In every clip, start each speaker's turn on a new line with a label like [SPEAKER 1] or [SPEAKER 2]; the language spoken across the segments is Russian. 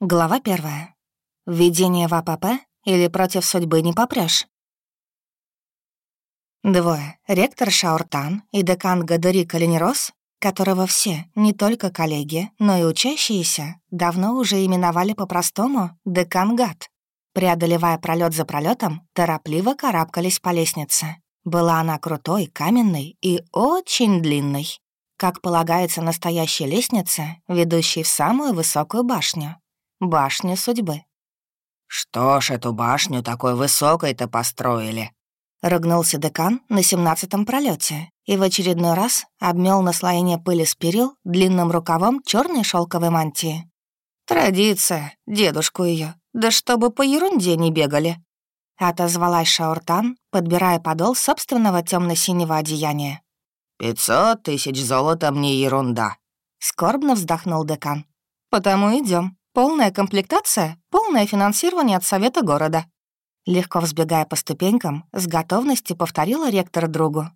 [SPEAKER 1] Глава первая. Введение в АПП или против судьбы не попрёшь? Двое. Ректор Шауртан и декан Гадари Калинерос, которого все, не только коллеги, но и учащиеся, давно уже именовали по-простому декан Гад. Преодолевая пролет за пролетом, торопливо карабкались по лестнице. Была она крутой, каменной и очень длинной, как полагается настоящей лестнице, ведущей в самую высокую башню башню судьбы.
[SPEAKER 2] «Что ж эту башню такой высокой-то построили?»
[SPEAKER 1] Рыгнулся декан на семнадцатом пролете и в очередной раз обмел наслоение пыли с перил длинным рукавом черной шелковой мантии. «Традиция, дедушку ее, да чтобы по ерунде не бегали!» Отозвалась Шауртан, подбирая подол собственного темно синего одеяния.
[SPEAKER 2] «Пятьсот тысяч золотом не ерунда», —
[SPEAKER 1] скорбно вздохнул декан. «Потому идем. Полная комплектация, полное финансирование от Совета города». Легко взбегая по ступенькам, с готовностью повторила ректор другу.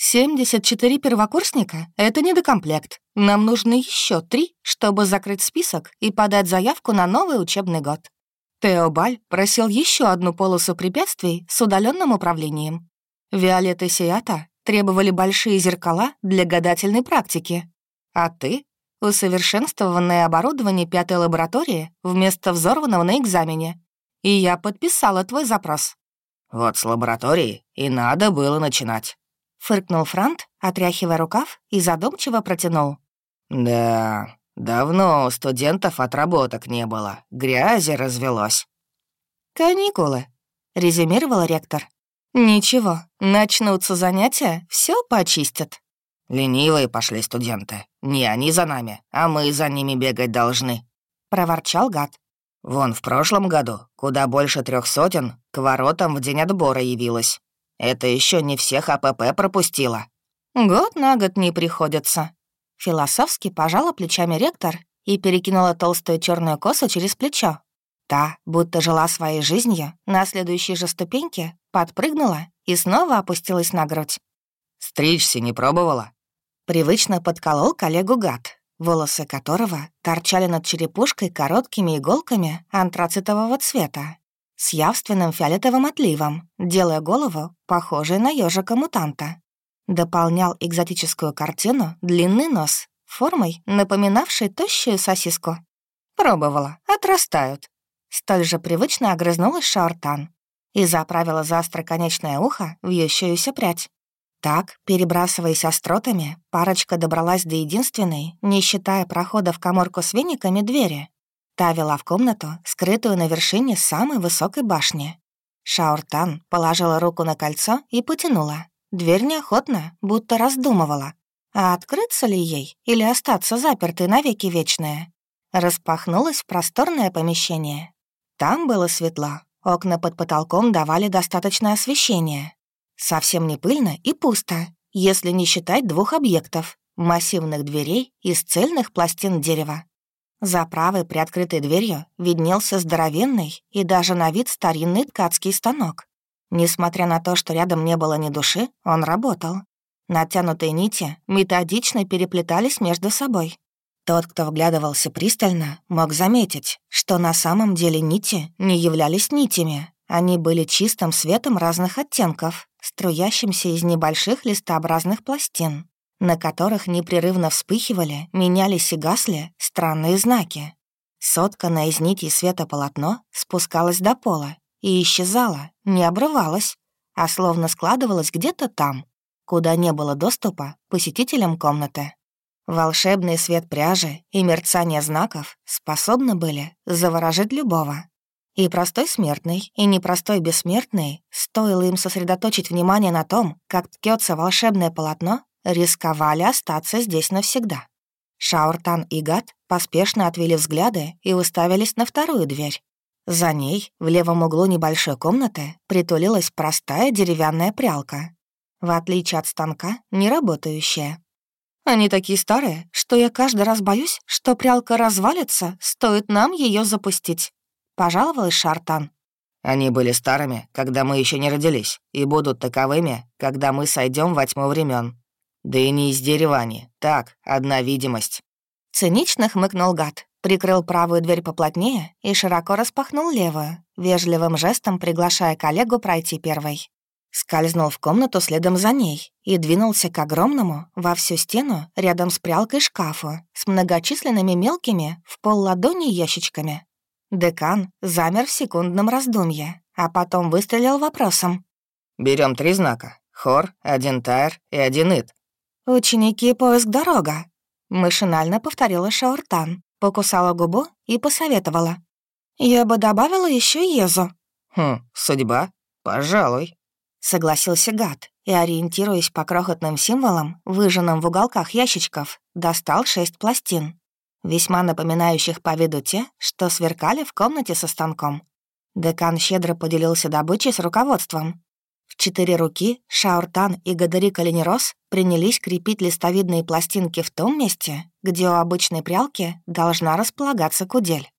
[SPEAKER 1] «74 первокурсника — это недокомплект. Нам нужно еще три, чтобы закрыть список и подать заявку на новый учебный год». Теобаль просил еще одну полосу препятствий с удаленным управлением. Виолетта и Сиата требовали большие зеркала для гадательной практики. А ты усовершенствованное оборудование пятой лаборатории вместо взорванного на экзамене. И я подписала твой запрос».
[SPEAKER 2] «Вот с лаборатории и надо было начинать», —
[SPEAKER 1] фыркнул Франт, отряхивая рукав и задумчиво протянул.
[SPEAKER 2] «Да, давно у студентов отработок не было, грязи развелось».
[SPEAKER 1] «Каникулы», — резюмировал ректор. «Ничего, начнутся занятия, все почистят».
[SPEAKER 2] «Ленивые пошли студенты. Не они за нами, а мы за ними бегать должны», — проворчал гад. «Вон в прошлом году куда больше трех сотен к воротам в день отбора явилось. Это еще не всех АПП пропустило».
[SPEAKER 1] «Год на год не приходится». Философски пожала плечами ректор и перекинула толстую черную косу через плечо. Та, будто жила своей жизнью, на следующей же ступеньке подпрыгнула и снова опустилась на грудь.
[SPEAKER 2] «Стричься не пробовала?»
[SPEAKER 1] Привычно подколол коллегу гад, волосы которого торчали над черепушкой короткими иголками антрацитового цвета с явственным фиолетовым отливом, делая голову похожей на ежика мутанта Дополнял экзотическую картину длинный нос, формой, напоминавший тощую сосиску. Пробовала, отрастают. Столь же привычно огрызнулась Шаортан и заправила за остроконечное ухо вьющуюся прядь. Так, перебрасываясь остротами, парочка добралась до единственной, не считая прохода в коморку с вениками, двери. Та вела в комнату, скрытую на вершине самой высокой башни. Шауртан положила руку на кольцо и потянула. Дверь неохотно, будто раздумывала. А открыться ли ей или остаться запертой навеки вечные? Распахнулось просторное помещение. Там было светло, окна под потолком давали достаточное освещение, Совсем не пыльно и пусто, если не считать двух объектов — массивных дверей из цельных пластин дерева. За правой приоткрытой дверью виднелся здоровенный и даже на вид старинный ткацкий станок. Несмотря на то, что рядом не было ни души, он работал. Натянутые нити методично переплетались между собой. Тот, кто вглядывался пристально, мог заметить, что на самом деле нити не являлись нитями. Они были чистым светом разных оттенков, струящимся из небольших листообразных пластин, на которых непрерывно вспыхивали, менялись и гасли странные знаки. Сотканное из нитей света полотно спускалось до пола и исчезало, не обрывалось, а словно складывалось где-то там, куда не было доступа посетителям комнаты. Волшебный свет пряжи и мерцание знаков способны были заворожить любого. И простой смертный, и непростой бессмертный, стоило им сосредоточить внимание на том, как ткется волшебное полотно, рисковали остаться здесь навсегда. Шауртан и Гад поспешно отвели взгляды и уставились на вторую дверь. За ней, в левом углу небольшой комнаты, притулилась простая деревянная прялка. В отличие от станка, не работающая. Они такие старые, что я каждый раз боюсь, что прялка развалится, стоит нам ее запустить. Пожаловалась Шартан.
[SPEAKER 2] Они были старыми, когда мы еще не родились, и будут таковыми, когда мы сойдем во тьму времен. Да и не из дерева они. Так, одна видимость.
[SPEAKER 1] Цинично хмыкнул гад прикрыл правую дверь поплотнее и широко распахнул левую, вежливым жестом приглашая коллегу пройти первой. Скользнул в комнату следом за ней и двинулся к огромному во всю стену рядом с прялкой шкафу с многочисленными мелкими в пол ладони ящичками. Декан замер в секундном раздумье, а потом выстрелил вопросом.
[SPEAKER 2] Берем три знака. Хор, один тайр и один ит.
[SPEAKER 1] «Ученики, поиск дорога», — машинально повторила Шауртан, покусала губу и посоветовала. «Я бы добавила еще Езу».
[SPEAKER 2] «Хм, судьба? Пожалуй».
[SPEAKER 1] Согласился гад и, ориентируясь по крохотным символам, выжженным в уголках ящичков, достал шесть пластин, весьма напоминающих по виду те, что сверкали в комнате со станком. Декан щедро поделился добычей с руководством. В четыре руки Шауртан и Гадари Калинерос принялись крепить листовидные пластинки в том месте, где у обычной прялки должна располагаться кудель.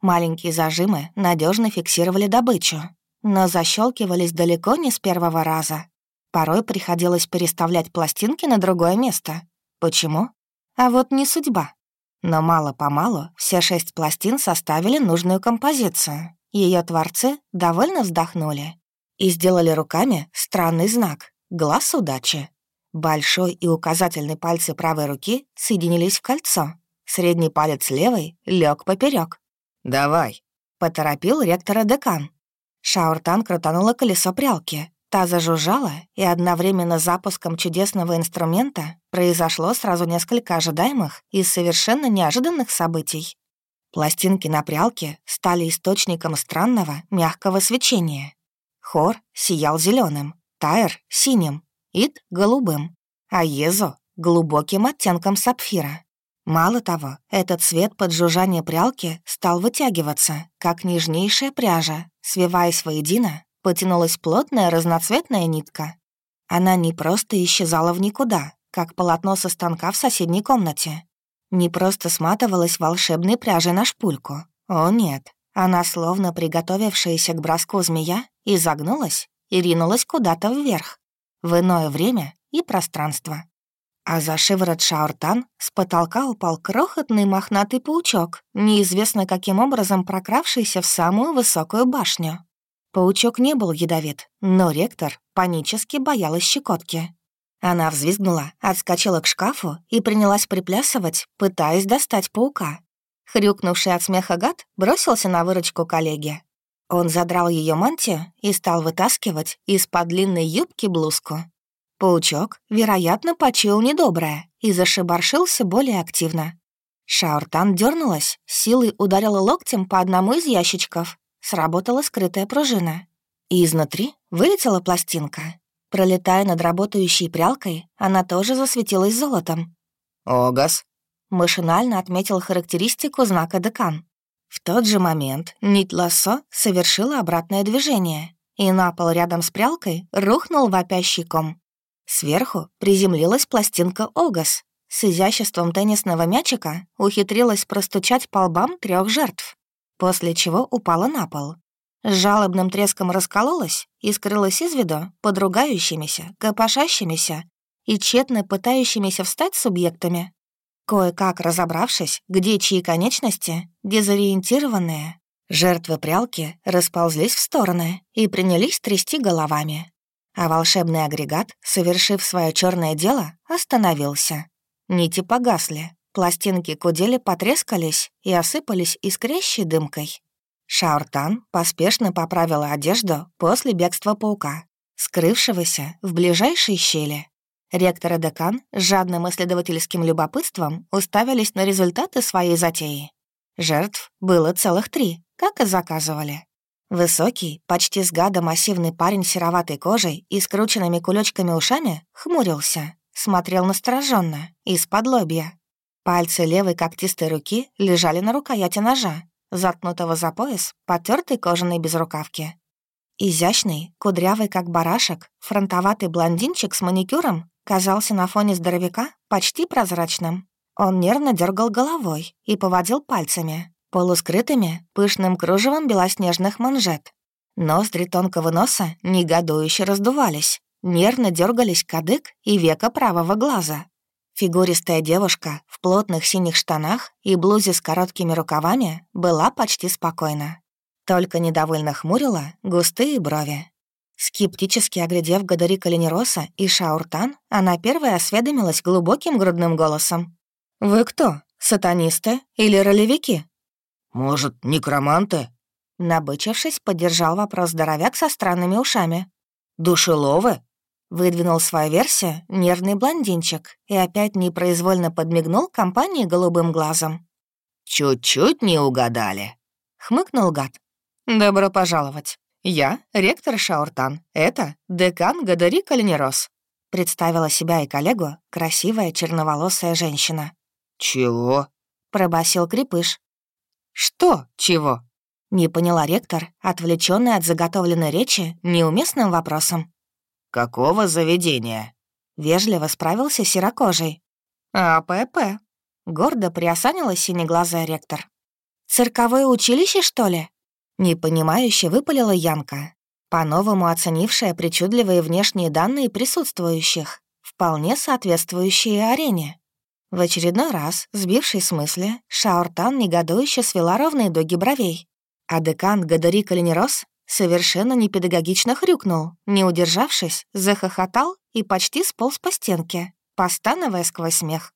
[SPEAKER 1] Маленькие зажимы надежно фиксировали добычу, но защелкивались далеко не с первого раза. Порой приходилось переставлять пластинки на другое место. Почему? А вот не судьба. Но мало-помалу все шесть пластин составили нужную композицию. Ее творцы довольно вздохнули и сделали руками странный знак — глаз удачи. Большой и указательный пальцы правой руки соединились в кольцо. Средний палец левой лег поперек.
[SPEAKER 2] «Давай», —
[SPEAKER 1] поторопил ректора декан. Шауртан крутанула колесо прялки. Та зажужжала, и одновременно с запуском чудесного инструмента произошло сразу несколько ожидаемых и совершенно неожиданных событий. Пластинки на прялке стали источником странного мягкого свечения. Хор сиял зеленым, Тайр — синим, Ид — голубым, а Езо — глубоким оттенком сапфира. Мало того, этот цвет под жужжание прялки стал вытягиваться, как нежнейшая пряжа, свиваясь воедино, потянулась плотная разноцветная нитка. Она не просто исчезала в никуда, как полотно со станка в соседней комнате. Не просто сматывалась волшебной пряжей на шпульку. О нет, она, словно приготовившаяся к броску змея, изогнулась и ринулась куда-то вверх, в иное время и пространство а за шиворот Шауртан с потолка упал крохотный мохнатый паучок, неизвестно каким образом прокравшийся в самую высокую башню. Паучок не был ядовит, но ректор панически боялась щекотки. Она взвизгнула, отскочила к шкафу и принялась приплясывать, пытаясь достать паука. Хрюкнувший от смеха гад бросился на выручку коллеге. Он задрал ее мантию и стал вытаскивать из-под длинной юбки блузку. Паучок, вероятно, почуял недоброе и зашибаршился более активно. Шауртан дернулась, силой ударила локтем по одному из ящичков. Сработала скрытая пружина. И изнутри вылетела пластинка. Пролетая над работающей прялкой, она тоже засветилась золотом.
[SPEAKER 2] «Огас», —
[SPEAKER 1] машинально отметил характеристику знака декан. В тот же момент нить лассо совершила обратное движение, и на пол рядом с прялкой рухнул вопящий ком. Сверху приземлилась пластинка Огас. С изяществом теннисного мячика ухитрилась простучать по лбам трех жертв, после чего упала на пол. С жалобным треском раскололась и скрылась из виду подругающимися, копошащимися и тщетно пытающимися встать субъектами. Кое-как разобравшись, где чьи конечности, дезориентированные, жертвы прялки расползлись в стороны и принялись трясти головами а волшебный агрегат, совершив свое черное дело, остановился. Нити погасли, пластинки кудели потрескались и осыпались искрящей дымкой. Шауртан поспешно поправила одежду после бегства паука, скрывшегося в ближайшей щели. Ректор и декан с жадным исследовательским любопытством уставились на результаты своей затеи. Жертв было целых три, как и заказывали. Высокий, почти с гада массивный парень с сероватой кожей и скрученными кулечками ушами хмурился, смотрел настороженно, из-под лобья. Пальцы левой когтистой руки лежали на рукояти ножа, заткнутого за пояс потертой кожаной безрукавки. Изящный, кудрявый как барашек, фронтоватый блондинчик с маникюром казался на фоне здоровяка почти прозрачным. Он нервно дергал головой и поводил пальцами, полускрытыми пышным кружевом белоснежных манжет. Ноздри тонкого носа негодующе раздувались, нервно дергались кадык и века правого глаза. Фигуристая девушка в плотных синих штанах и блузе с короткими рукавами была почти спокойна. Только недовольно хмурила густые брови. Скептически оглядев Гадари Калинероса и Шауртан, она первая осведомилась глубоким грудным голосом. «Вы кто, сатанисты или ролевики?»
[SPEAKER 2] «Может, некроманты?»
[SPEAKER 1] Набычившись, поддержал вопрос здоровяк со странными ушами.
[SPEAKER 2] «Душеловы?»
[SPEAKER 1] Выдвинул свою версию нервный блондинчик и опять непроизвольно подмигнул компании голубым глазом.
[SPEAKER 2] «Чуть-чуть не угадали», —
[SPEAKER 1] хмыкнул гад. «Добро пожаловать. Я ректор Шауртан. Это декан Гадари Калинерос», — представила себя и коллегу красивая черноволосая женщина.
[SPEAKER 2] «Чего?»
[SPEAKER 1] — пробасил крепыш.
[SPEAKER 2] «Что чего?»
[SPEAKER 1] — не поняла ректор, отвлечённая от заготовленной речи неуместным вопросом.
[SPEAKER 2] «Какого заведения?»
[SPEAKER 1] — вежливо справился серокожий. «АПП», — гордо приосанила синеглазая ректор. «Цирковое училище, что ли?» Непонимающе выпалила Янка, по-новому оценившая причудливые внешние данные присутствующих, вполне соответствующие арене. В очередной раз, сбивший с мысли, Шаортан негодующе свела ровные дуги бровей, а декан Гадари Калинерос совершенно непедагогично хрюкнул, не удержавшись, захохотал и почти сполз по стенке, постановая сквозь смех.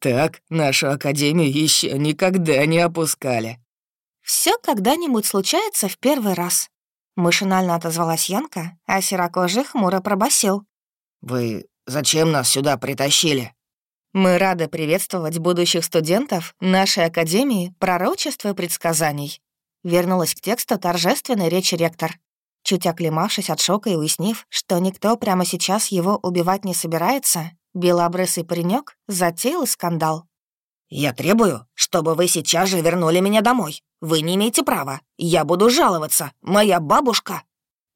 [SPEAKER 2] «Так нашу академию еще никогда не опускали».
[SPEAKER 1] Все когда-нибудь случается в первый раз», — машинально отозвалась Янка, а серокожий хмуро пробасил.
[SPEAKER 2] «Вы зачем нас сюда притащили?»
[SPEAKER 1] «Мы рады приветствовать будущих студентов нашей Академии пророчества и предсказаний», Вернулась к тексту торжественной речи ректор. Чуть оклемавшись от шока и уяснив, что никто прямо сейчас его убивать не собирается, белобрысый паренек затеял скандал.
[SPEAKER 2] «Я требую, чтобы вы сейчас же вернули меня домой. Вы не имеете права. Я буду жаловаться. Моя бабушка...»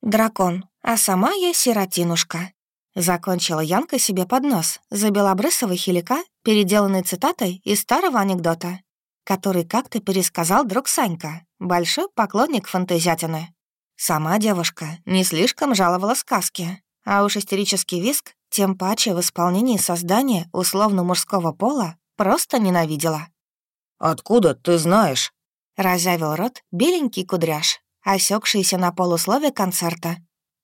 [SPEAKER 1] «Дракон, а сама я сиротинушка», — закончила Янка себе под нос за белобрысого хилика, переделанной цитатой из старого анекдота который как-то пересказал друг Санька, большой поклонник фантазиатины. Сама девушка не слишком жаловала сказки, а уж истерический виск, тем паче в исполнении создания условно-мужского пола, просто ненавидела.
[SPEAKER 2] «Откуда ты знаешь?»
[SPEAKER 1] — разявил рот беленький кудряш, осекшийся на полуслове концерта.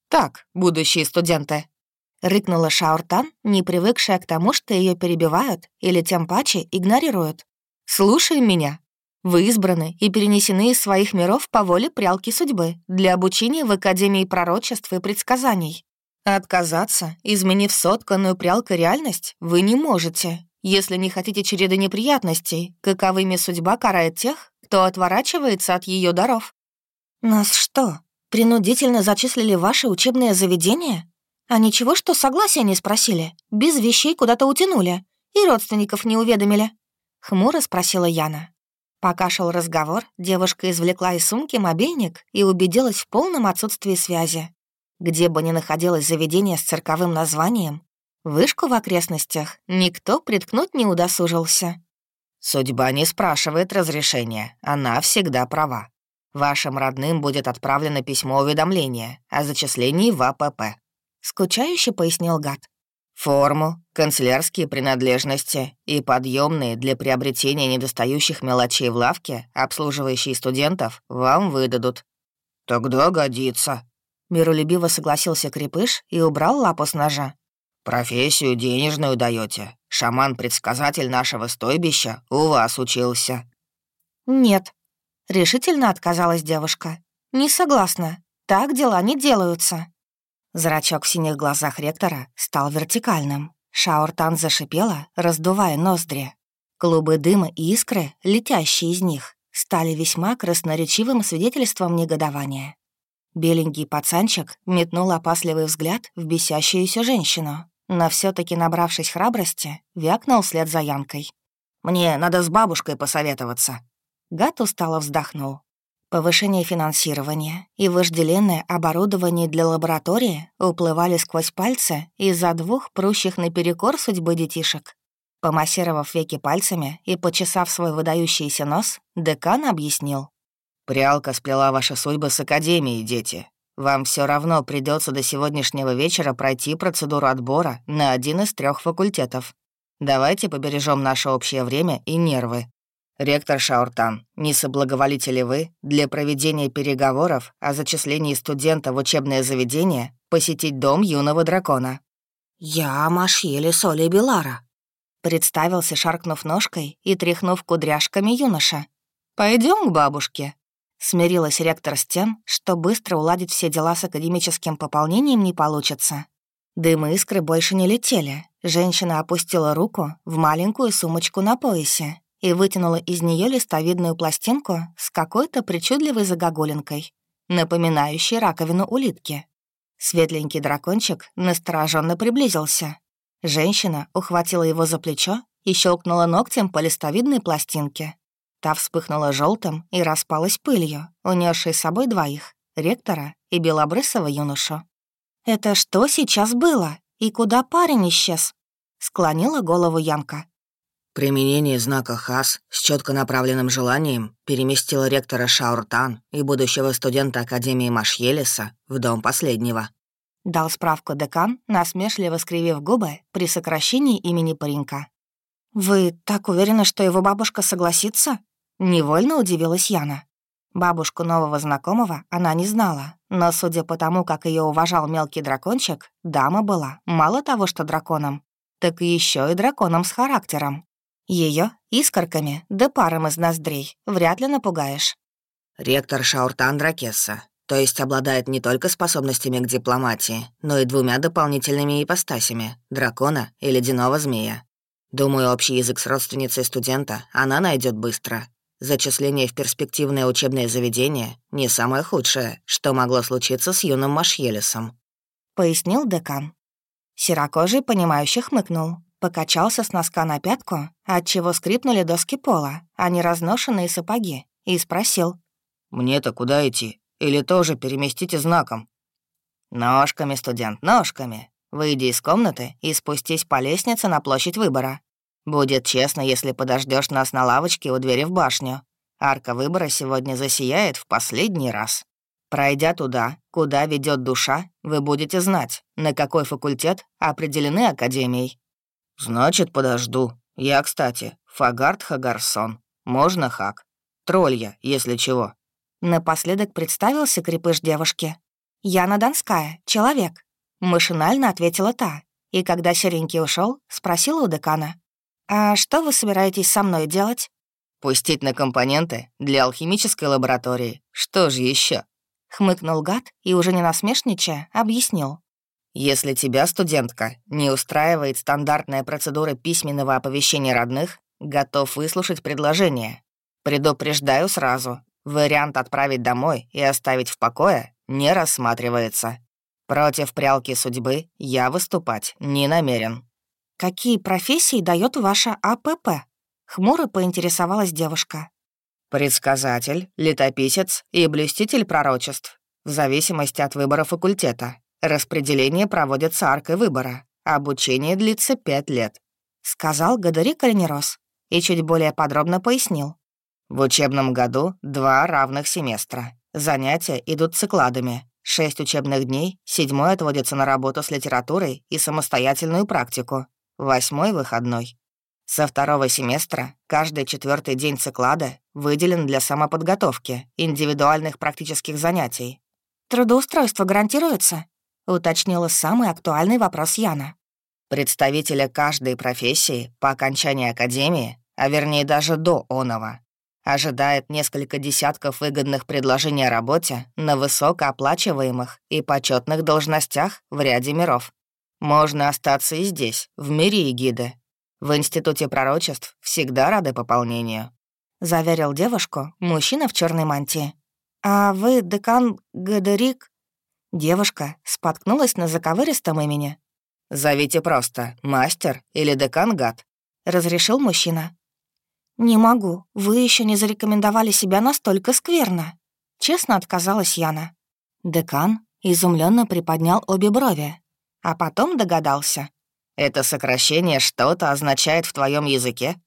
[SPEAKER 1] «Так, будущие студенты», — рыкнула Шауртан, не привыкшая к тому, что ее перебивают или тем паче игнорируют. Слушай меня. Вы избраны и перенесены из своих миров по воле прялки судьбы для обучения в Академии пророчеств и предсказаний. Отказаться, изменив сотканную прялкой реальность, вы не можете, если не хотите череды неприятностей, каковыми судьба карает тех, кто отворачивается от ее даров. Нас что, принудительно зачислили ваше учебное заведение? А ничего, что согласия не спросили, без вещей куда-то утянули и родственников не уведомили. — хмуро спросила Яна. Пока шел разговор, девушка извлекла из сумки мобильник и убедилась в полном отсутствии связи. Где бы ни находилось заведение с цирковым названием, вышку в окрестностях никто приткнуть не удосужился.
[SPEAKER 2] «Судьба не спрашивает разрешения, она всегда права. Вашим родным будет отправлено письмо уведомления о зачислении в АПП», — скучающе пояснил гад. Форму, канцелярские принадлежности и подъемные для приобретения недостающих мелочей в лавке, обслуживающие студентов, вам выдадут». «Тогда годится», — миролюбиво согласился Крепыш и убрал лапу с ножа. «Профессию денежную даете. Шаман-предсказатель нашего стойбища у вас учился».
[SPEAKER 1] «Нет», — решительно отказалась девушка. «Не согласна. Так дела не делаются». Зрачок в синих глазах ректора стал вертикальным. Шауртан зашипела, раздувая ноздри. Клубы дыма и искры, летящие из них, стали весьма красноречивым свидетельством негодования. Беленький пацанчик метнул опасливый взгляд в бесящуюся женщину, но все таки набравшись храбрости, вякнул вслед за Янкой.
[SPEAKER 2] «Мне надо с бабушкой посоветоваться».
[SPEAKER 1] Гад устало вздохнул. Повышение финансирования и вожделенное оборудование для лаборатории уплывали сквозь пальцы из-за двух прущих наперекор судьбы детишек. Помассировав веки пальцами и почесав свой выдающийся нос, декан объяснил.
[SPEAKER 2] «Прялка сплела ваши судьбы с Академией, дети. Вам все равно придется до сегодняшнего вечера пройти процедуру отбора на один из трех факультетов. Давайте побережем наше общее время и нервы. Ректор Шауртан, не соблаговолите ли вы для проведения переговоров о зачислении студента в учебное заведение посетить дом юного дракона?»
[SPEAKER 1] «Я Машьели Соли Белара», — представился, шаркнув ножкой и тряхнув кудряшками юноша. Пойдем к бабушке», — смирилась ректор с тем, что быстро уладить все дела с академическим пополнением не получится. Дым и искры больше не летели. Женщина опустила руку в маленькую сумочку на поясе и вытянула из нее листовидную пластинку с какой-то причудливой загогулинкой, напоминающей раковину улитки. Светленький дракончик настороженно приблизился. Женщина ухватила его за плечо и щелкнула ногтем по листовидной пластинке. Та вспыхнула желтым и распалась пылью, унесшей с собой двоих — ректора и белобрысого юношу. «Это что сейчас было? И куда парень исчез?» — склонила голову Янка.
[SPEAKER 2] Применение знака ХАС с четко направленным желанием переместило ректора Шауртан и будущего студента Академии Машьелеса в дом последнего.
[SPEAKER 1] Дал справку декан, насмешливо скривив губы при сокращении имени паренька. «Вы так уверены, что его бабушка согласится?» Невольно удивилась Яна. Бабушку нового знакомого она не знала, но, судя по тому, как ее уважал мелкий дракончик, дама была мало того, что драконом, так еще и драконом с характером. Ее искорками да паром из ноздрей вряд ли напугаешь.
[SPEAKER 2] Ректор Шауртан Дракесса, то есть обладает не только способностями к дипломатии, но и двумя дополнительными ипостасями — дракона и ледяного змея. Думаю, общий язык с родственницей студента она найдет быстро, Зачисление в перспективное учебное заведение — не самое худшее, что могло случиться с юным Машьелесом», —
[SPEAKER 1] пояснил декан. Серокожий, понимающий, хмыкнул, покачался с носка на пятку, отчего скрипнули доски пола, а не разношенные сапоги, и спросил.
[SPEAKER 2] «Мне-то куда идти? Или тоже переместите знаком?» «Ножками, студент, ножками. Выйди из комнаты и спустись по лестнице на площадь выбора. Будет честно, если подождешь нас на лавочке у двери в башню. Арка выбора сегодня засияет в последний раз. Пройдя туда, куда ведет душа, вы будете знать, на какой факультет определены академией. Значит, подожду. Я, кстати, Фагард Хагарсон. Можно хак. Троллья, если чего.
[SPEAKER 1] Напоследок представился крепыш девушки. «Яна Донская, человек», — машинально ответила та. И когда Серенький ушел, спросила у декана. «А что вы собираетесь со мной делать?»
[SPEAKER 2] «Пустить на компоненты для алхимической лаборатории. Что же еще?
[SPEAKER 1] Хмыкнул гад и, уже не насмешничая, объяснил.
[SPEAKER 2] «Если тебя, студентка, не устраивает стандартная процедура письменного оповещения родных, готов выслушать предложение. Предупреждаю сразу, вариант отправить домой и оставить в покое не рассматривается. Против прялки судьбы я выступать не намерен».
[SPEAKER 1] «Какие профессии дает ваша АПП?» — хмуро поинтересовалась девушка.
[SPEAKER 2] «Предсказатель, летописец и блюститель пророчеств, в зависимости от выбора факультета. Распределение проводится аркой выбора. Обучение длится пять лет», —
[SPEAKER 1] сказал Гадари Кальнерос и чуть более подробно пояснил.
[SPEAKER 2] «В учебном году два равных семестра. Занятия идут цикладами. Шесть учебных дней, седьмой отводится на работу с литературой и самостоятельную практику восьмой выходной. Со второго семестра каждый четвертый день циклада выделен для самоподготовки, индивидуальных практических занятий.
[SPEAKER 1] «Трудоустройство гарантируется?» — уточнила самый актуальный вопрос Яна.
[SPEAKER 2] Представителя каждой профессии по окончании академии, а вернее даже до онова, ожидает несколько десятков выгодных предложений о работе на высокооплачиваемых и почетных должностях в ряде миров. Можно остаться и здесь, в мире эгиды. В Институте пророчеств всегда рады пополнению», —
[SPEAKER 1] заверил девушку мужчина в черной мантии. «А вы декан Гадерик?» Девушка споткнулась на заковыристом имени.
[SPEAKER 2] «Зовите просто мастер или декан Гад», — разрешил мужчина.
[SPEAKER 1] «Не могу, вы еще не зарекомендовали себя настолько скверно», — честно отказалась Яна. Декан изумленно приподнял обе брови, а потом догадался.
[SPEAKER 2] «Это сокращение что-то означает в твоем языке?»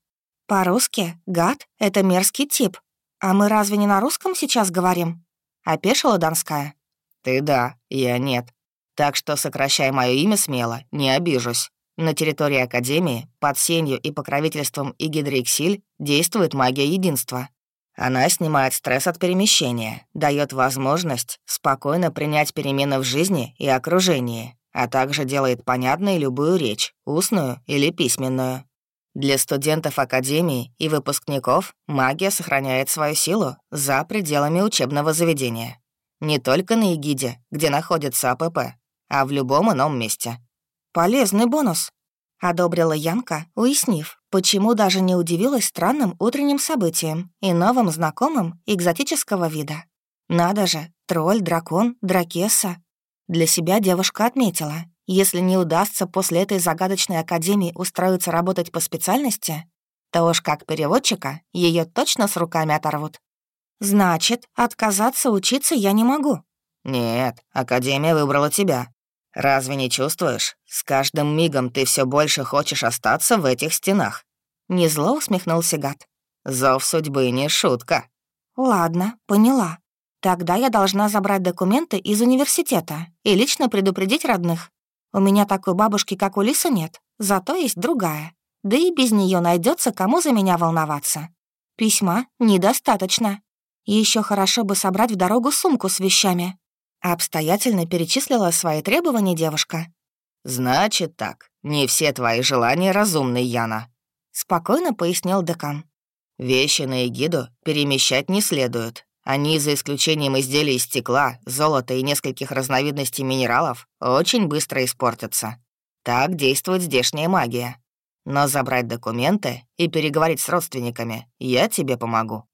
[SPEAKER 1] «По-русски гад — это мерзкий тип. А мы разве не на русском сейчас говорим?» — опешила Донская.
[SPEAKER 2] «Ты да, я нет. Так что сокращай мое имя смело, не обижусь. На территории Академии под сенью и покровительством Игидриксиль действует магия единства. Она снимает стресс от перемещения, дает возможность спокойно принять перемены в жизни и окружении, а также делает понятной любую речь, устную или письменную. Для студентов Академии и выпускников магия сохраняет свою силу за пределами учебного заведения. Не только на Эгиде, где находится АПП, а в любом ином месте.
[SPEAKER 1] «Полезный бонус», — одобрила Янка, уяснив, почему даже не удивилась странным утренним событиям и новым знакомым экзотического вида. Надо же, тролль, дракон, дракесса. Для себя девушка отметила, если не удастся после этой загадочной академии устроиться работать по специальности, то уж как переводчика ее точно с руками оторвут. Значит, отказаться учиться я не могу.
[SPEAKER 2] Нет, академия выбрала тебя. Разве не чувствуешь? С каждым мигом ты все больше хочешь остаться в этих стенах.
[SPEAKER 1] Незло усмехнулся гад.
[SPEAKER 2] Зов судьбы не шутка.
[SPEAKER 1] Ладно, поняла. Тогда я должна забрать документы из университета и лично предупредить родных. У меня такой бабушки, как у Лисы, нет, зато есть другая. Да и без нее найдется, кому за меня волноваться. Письма недостаточно. Еще хорошо бы собрать в дорогу сумку с вещами. Обстоятельно перечислила свои требования девушка.
[SPEAKER 2] «Значит так, не все твои желания разумны, Яна», — спокойно пояснил декан. «Вещи на эгиду перемещать не следует. Они, за исключением изделий из стекла, золота и нескольких разновидностей минералов, очень быстро испортятся. Так действует здешняя магия. Но забрать документы и переговорить с родственниками я тебе помогу.